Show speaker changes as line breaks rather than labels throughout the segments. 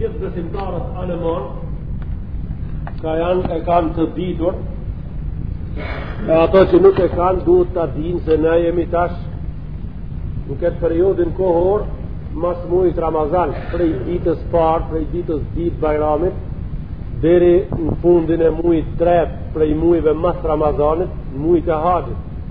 Gjithë besimtarët anemanë ka janë e kanë të ditur e ato që nuk e kanë duhet ta dinë se ne jemi tash në këtë periodin kohor mas mujit Ramazan prej ditës parë, prej ditës ditë bajramit deri në fundin e mujit tretë prej mujve mas Ramazanit mujt e haxhit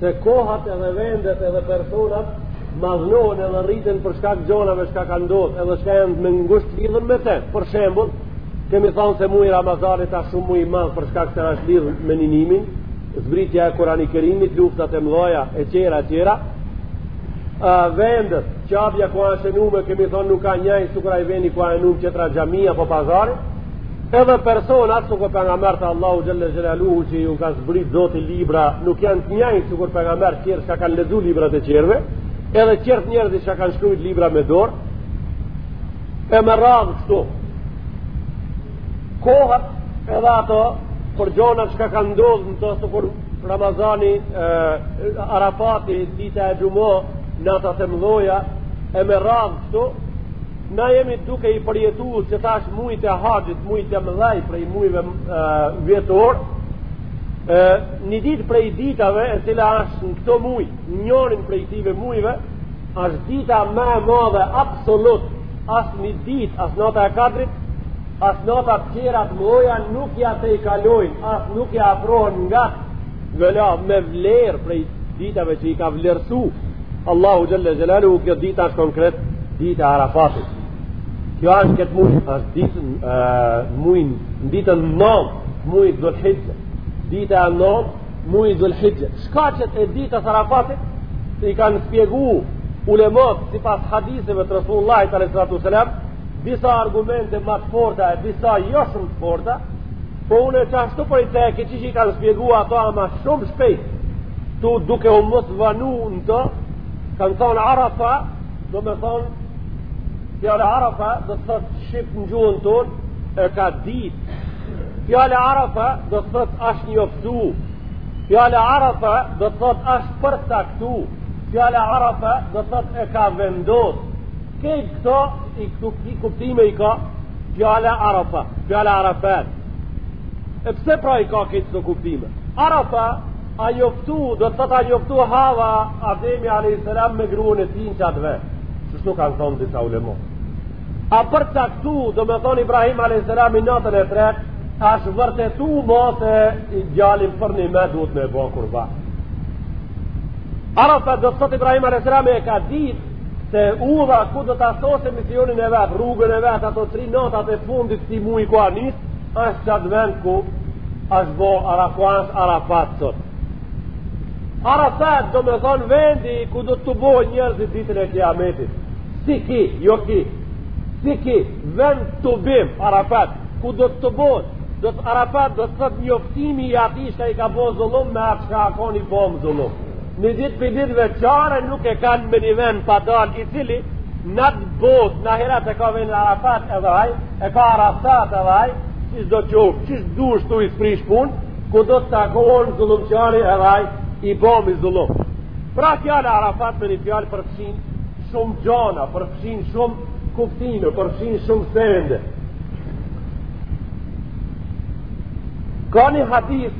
se kohat edhe vendet edhe personat madhnohen edhe rriten për shkak gjonave shka ka ndodhë edhe shka janë me ngusht lidhun me te për shembul kemi thonë se muji Ramazanit a shumë muj i madh për shkak se është lidhun me ninimin zbritja e Kurani Kerimit luftat e mdhoja e tjera e tjera vendet Qabja ku ashtë e vnume kemi thonë nuk a njajtë sikur aj veni ku ashtë e vnume tjetra xhami apo pazari Edhe personat sikur pejgamberët e Allahu Xhelle Xhelaluhu që ju ka zbrit zoti libra nuk janë të njajtë sikur pejgamberët tjerë që kanë lexu librat e tjerëve edhe tjerët njerëz që kanë shkrujt libra me dorë e me radhë kështu kohët edhe ato për gjonat që kanë ndodhë në to sikur Ramazani e, Arafati, dita e xhuma, natat e mdhoja e me radhë kështu Na jemi duke i përjetu që tash mujt e haxhit, mujt e mëdhaj prej mujve vjetor, e, një dit prej ditave e cila është në këto muj, njërin prej ktyve mujve, është dita ma e madhe absolut, as një dit, as nata e kadrit, as nata të tjera të mdhoja nuk ja tejkalojnë, as nuk ja afrohen nga vlera me vlerë prej ditave që i ka vlerësu Allahu Xhelle Xhelaluhu kjo dita është konkret dita Arafatit kjo është këtë mujë është ditën mujën në ditën nontë mujë dhul hixhe dita e nontë mujë dhul hixhe shkaqet e ditës Arafatit i kanë spjegu ulemot sipas haditheve të Rasulullahit alejhi salatu ve selam disa argumente ma të forta e disa jo shum të forta Po unë e qashtu për po i të e këqi që i kanë spjegu ato ama shumë shpejt ktu duke u mos vonu në to kanë thonë arafa do me thonë fjale arafa do të thotë shqip në gjuhën tonë e ka dit fjale arafa do të thotë ashtë njoftu fjale arafa do të thotë ashtë përcaktu fjale arafa do të thotë e ka vendos kejt këto këto kuptime i ka fjala Arafa, fjala Arafat. E pse pra i ka këtë të kuptime? Arafa, a njoftu, do të thotë a njoftu Hava Ademi a.s. me gruen e tij në qat ven. Kështu kanë thonë disa ulemo. A për këtu, do me thonë Ibrahim a.s. natën e tretë, asht vërtetu mbas së gjallim për ni me duhet me bo kurban. Arafa, do të thotë Ibrahim a.s. e ka ditë, Se udha ku do ta sose misionin e vetë, rrugën e vetë, ato tri natat e fundit si mu, ku ka nisë, është qat vend ku është bo ku asht Arafat sot. Arafat do me thonë vendi ku do të tubohen njerëzit ditën e kiametit. Si ki, jo ki, si ki, vend tubim, arafat, ku do të tubohet, do të Arafat do të thotë njoftimi i atij çka i ka bo zullum me atë çka a konë i bomë zullum. Një ditë prej ditëve çare nuk e kanë me një vend pa dalë secili në atë botë në ahiret e ka vendin Arafat edhe aj, e ka Arafat edhe aj, çdo qoftë, qysh dushtë s'prish punë, ku do të takohen zullumqari edhe aj, i bomi zullum. Pra fjala Arafat me një fjalë përfshin shumë gjana, përfshin shumë kuptime, përfshin shumë sende. Ka një hadith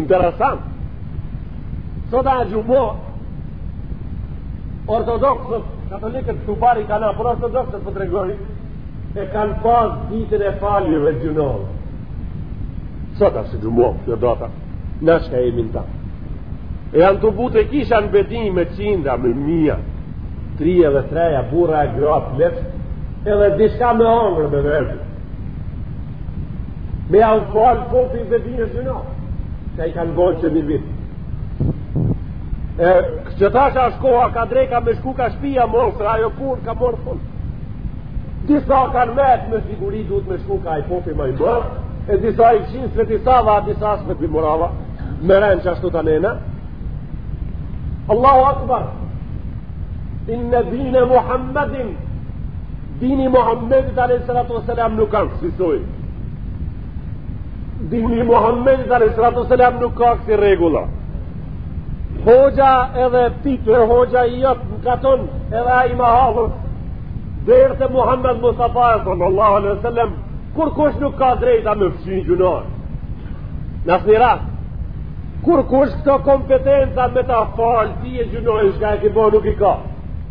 Interesant. Sot a xhuma, ortodoksët, katolikët, tybe, rikanë, por ortodoksët po tregoj, e kanë pas ditën e faljes së gjynave. Sot a si xhuma, kjo data, në çka e mbajnë ata. E janë tubu te kisha në betim me qinda, me mija, tri e dhe treja, bura e gra, pleq, edhe diçka me hangër me verdi. Me jau falë popi i bedinës në në. Se i kanë bo qe një vit. E, qetash asht koha ka dreka me shku ka shpia mosë, ajo kur ka morë fund. Disa kanë metë me siguri duhet me shku kah popi me i marrë, e disa i qinë së veti sava, a disa së veti morava, me rënë qashtu te nena. Allahu Akbar, inne dine Muhammedin, Dini i Muhammedit alayhi salatu wasalam nuk ka kësisoj. Dini i Muhammedit alayhi salatu wasalam nuk ka kësi rregulla. Hoxha edhe ti të hoxha i jot në katun edhe ai ma i afërt. Deri te Muhammed Mustafa sallallahu alaihi wasallam kurkush nuk ka të drejta me fshi gjynah. Në asni rast, kurkush këto kompetenca me ta falë, ty gjynahun çka e ki bo nuk i ka.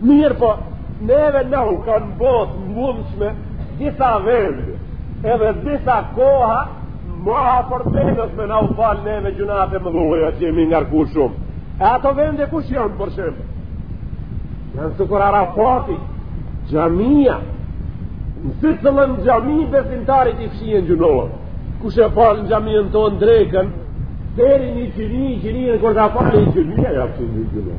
Mirëpo, neve na u kanë bo të mundshme disa vende, edhe disa koha ma për vendës me na u falë neve gjunahet e mdhaja që jemi ngarku shumë. E ato vende kush janë për shembull? Janë sikur Arafati, xhamia, në secilën xhami besimtarit i fshihen gjunahet. Kush e falë në xhaminë tonë drekën, deri në iqini, iqininë kur ta falë i gjëri, e ja përshë një gjëri.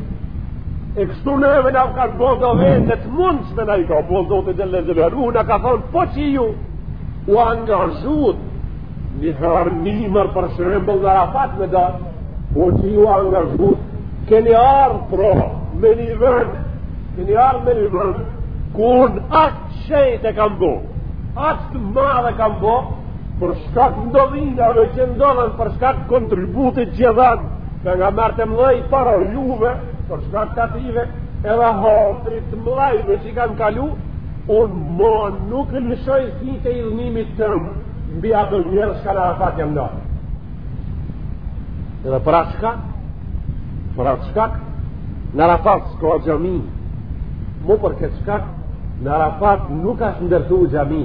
E kështu neve na ka bo do vende të mundshme na i ka bo do të gjëllë gjëllë herë. U ka thonë, po që ju u angazhut një herë njëmër për shërëmbëll në rafat me da, po që ju angazhut, keni ardhë pra në një vend, keni ardhë në një vend, ku unë atë shejtë e kam bo, atë të madhe kam bo, për shkak ndodhinave që ndodhën, për shkak kontributit që dhanë, Pejgamerët e mdhej para juve, për shkak të atyve, edhe hatrit të mdhejve që i kanë kalu, unë ma nuk e lëshoj zi të idhnimit tem, mbi ato njerëz shka n'Arafat janë ardhë. Edhe për atë shkak, për atë shkak, në Arafat s'ka xhami, mu për këtë shkak, Në Arafat nuk është ndërtu xhami.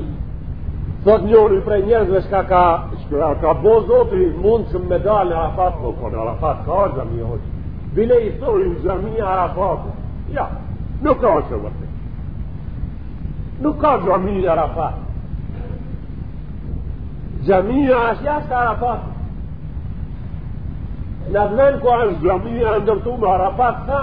Thot njëri prej njerëzve shka ka, shka ka bo Zoti të mundshme me dalë në Arafat, po, po në Arafat ka xhami hoxhë. Bile i thonë xhami Arafat. Jo, nuk asht e vërtetë. Nuk ka xhami në Arafat. Xhamia është jashtë Arafat. Në atë venë ku është xhamia ndërtu në Arafat s'a.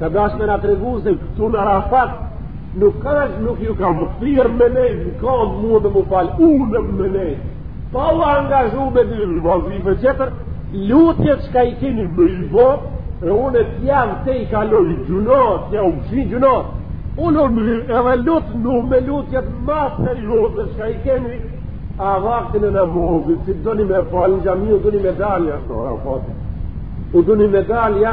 Ka dashtë me nga të regu se këtu në rafat, nuk ka është nuk ju ka më thirë me nejtë, në kondë mua dhe më falë, unë dhe me nejtë. Pa u angazhu me dy në vazhim për qëtër, lutje që ka i keni më i bo, e unë e tjam te i kaloj i gjunot, tja u pëshin gjunot, unë unë edhe lutë në me lutje të masë në lutje që ka i keni, a vaktin e në mozit, si do një me falë, në gjami u do një medalja, u do një medalja, u do një medalja,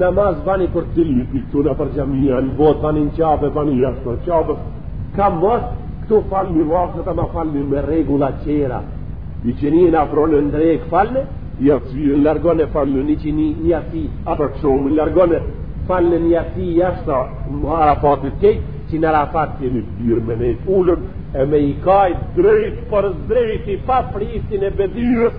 Namaz bani për të dilni këtu nëpër xhamia, në botë bani në Qabe, bani jashta Qabes, ka mos këtu falni vaktet ma falni me rregulla tjera, iqininë afrone në drekë falne, jacinë largone falne n'iqini n'jaci, a akshamin largone falne n'jaci jashta Arafatit krejt, që në Arafat jeni thirrë me nejtë ulun, e me i kaj drejt për së drejti pa pristin e bedyrës,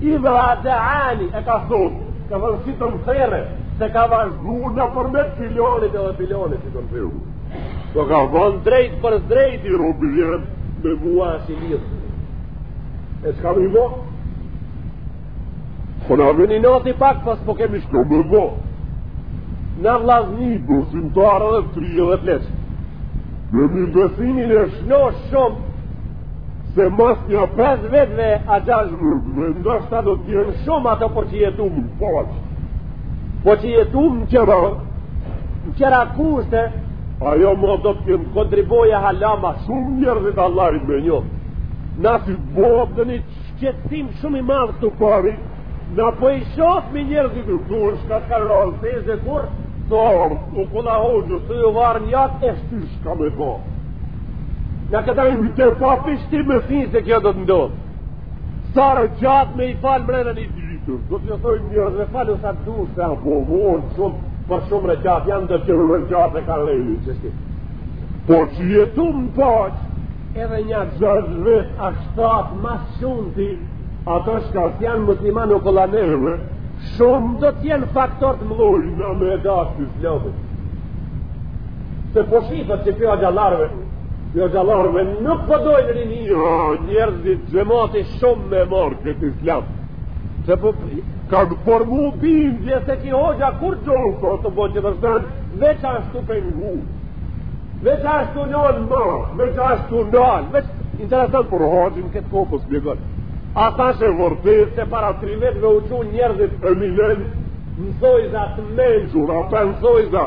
Idha deani e ka thonë, ka thonë si të më thene, se ka vazhdu nëpërmjet filanit edhe filanit si të më thene. Po ka thonë drejt për drejt i robi jem me mua si lirë. E çka me bo? Po në avin i nati pak, pas po kemi çka me bo. Na vllazni, besimtarë edhe të ri edhe pleq. Kemi besimin e shnoshë shumë, Se mas nja pesë vjetëve a gjashtë ma ndoshta do të jenë shumë ato po që jetu më në poqë. Po që jetu më qëra, më qëra kushte, ajo ma do të jenë kontriboja halama shumë njerëzit Allahit me një. Na si botë dhe një qetësim shumë i madh së pari, na po i shofim njerëzit të kurë, shka të ka rrëllë, se e zekurë, të orë, u kula hoqë, të ju varë njatë, e shtyshka me bërë. Në këta i të papish ti më thinë se kjo do të ndodhë. Sarë gjatë me i falë mrena një të gjithur. Do të jësoj një dhe falë o sa të du, se a po vonë shumë, për shumë në gjatë, janë dhe që në gjatë e ka lejnë, që si. Po që jetu më paqë, edhe një gjashtë vjet a shtatë ma shumë ti, ato shka të janë muslimanë o këlla nërëmë, shumë do të jenë faktor të mëllurë, në me e dasë të islamit. Se po shifet që kjo gjallarve, kjo gjallarve nuk po dojnë po rini, jo, njerëzit xhemati shumë me marrë këtë islam. Se po, kanë formu bindje se ky hoxha kur gjohë, po të po që të shtanë, veç ashtu për në hu, veç ashtu në në më, dhe që ashtu në në, veç interesant për hoxhën këtë kohë po spjegon. A thashë vërtet se para tri vjetëve u çun njerëzit eminent, në thojza të mençur, ata në thojza,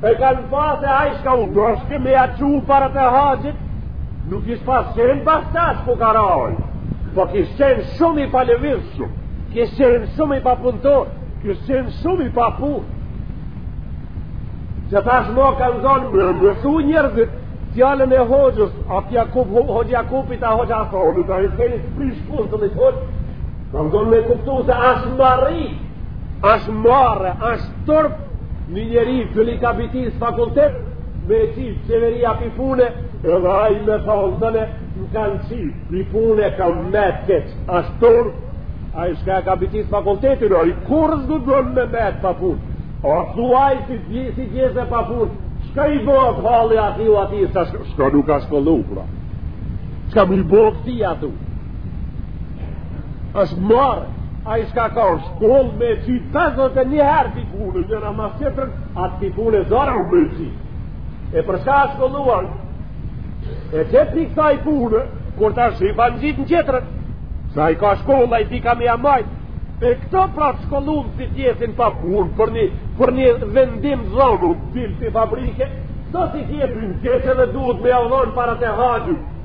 E kanë pa se ai shka u doshke me ja çu para të haxhit, nuk kish pas qenë bash tash po ka rajë. Po kish qenë shumë i palëvirë shumë, kish qenë shumë i papuntor, kish qenë shumë i papur. Që tash ma kanë zonë me mësu njerëzit, fjalën e hoxhës, a Jakup, hoxhë Jakupit, a hoxhë Hasanit, nuk a i fejnë, prish punë të në hoxhë, Pra më do me kuptu se ashtë marre, ashtë marre, ashtë turp një njeri që ka bitis fakultet me e qitë qeveria pi pune, edhe ai me thonë të ne më kanë qitë pi pune kam metë keq, ashtë turp, ai shka ka bitis fakultetin, ai kurrë s'do të bënë me metë pa punë, a thuaj si gjithë si gjithë e pa punë, shka i bënë të halë ati u ati, shka nuk ashtë shkollu, pra. shka me i bënë këti atu, është marre, ai shka ka shkollë me qitë pesdhetë e një herë t'i punë, njëra mas tjetrën, a t'i punë e zarë u me qitë. E për shka është shkolluar, e që t'i kësaj pune, kur t'a shri pa në qitë në tjetrën, se ai ka shkollë, ai di ka me ja majtë, e këto pra të shkollun si t'jesin pa punë, për një, për një vendim zonë, t'i fabrike, këto si t'jesin, t'jesin dhe duhet me avdhon para të haqën,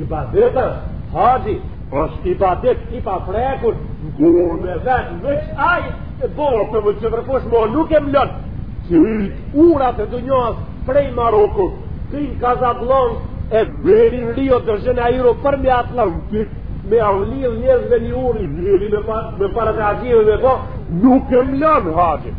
Ibadet është haxhi, është ibadet i pa frekur, në gurë me vetë, veç ai e bon të më gjëvërkosh, mo nuk e mlon, që krejt urat e dunjasë prej Marokut, te Kazablanka, e deri n'Rio de Zhaneiro përmi Atlantik, me avlil njerëzve një urë, njëri me, par, me paret e haxhive me bo, nuk e mlon haxhin.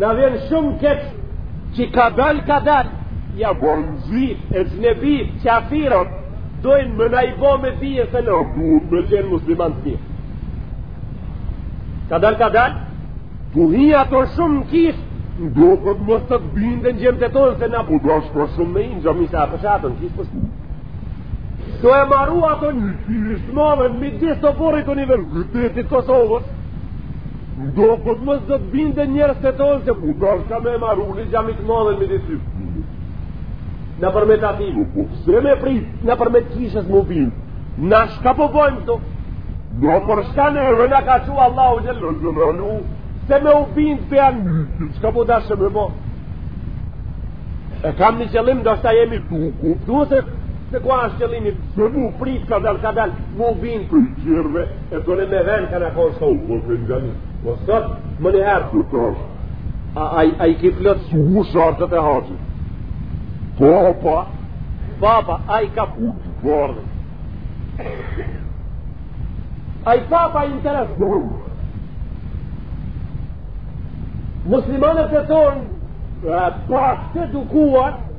Na vjen shumë keq që kadal kadal ja bon zit e znebit qafirat dojnë me na i bo me dije se ne duhet me qenë musliman të mirë kadal kadal tu hi ato shumë në kishë në do për të mos të të binde në xhemat tonë se na po do është për shembull me hi në xhami se apë shatë në kishë për shembull Do e maru ato një të në midis të oborrit universitetit Kosovës, Do po të mos do të binde njerëzit tonë se ku do shka me maru një xhami të madhe me ditë Nëpërmjet atij më po, se me pri nëpërmjet kishës me bind Në shka po bojmë këto Do për shka në e rëna ka që Allahu xhelle shanuhu Se me u bind për janë Shka po dashë me bo E kam një qëllim do shta jemi tu ku Tu se se ku asht qëllimi Se mu prit kadal kadal Mu bind për qërve E dole me ven ka në ka është u bërë për xhami. Po sot, menjëherë. Për të është. A, a, ai i ka plotësu shartet e haxhit. Po, pa. Pa, pa, ai ka pu të bërë. Ai pa, pa interes. Po. Muslimanët e tonë, pak të edukuar,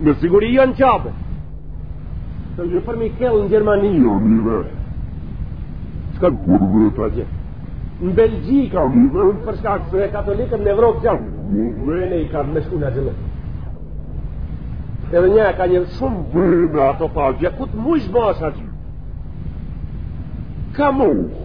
Me siguri janë n'Qabe. Të një për Merkel në Gjermani. Jo, një dhe. Ska kur dhe të gje. Në Belgjikë, jo, në dhe. Për shka se katolikët në Evropë që janë. Në dhe. Në i ka me shku në haxhillëk. Edhe një e ka një shumë bërë me ato pa gje. Ku të mujsh bësh haxh. Ka mu. Ka mu.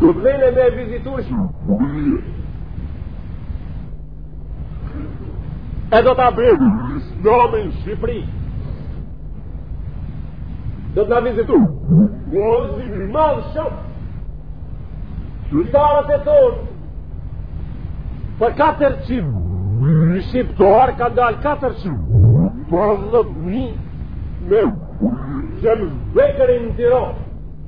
Do t'venë me vizitu Shqipëri. E do të abrejë. Islamin Shqipëri. Do t'na vizitu. Gëzim i madh shumë. Shqiptarët tonë. Për 400. Në Shqiptarë kan dalë 400. Për 10.000. Me. Gjemë bekërin të rohë.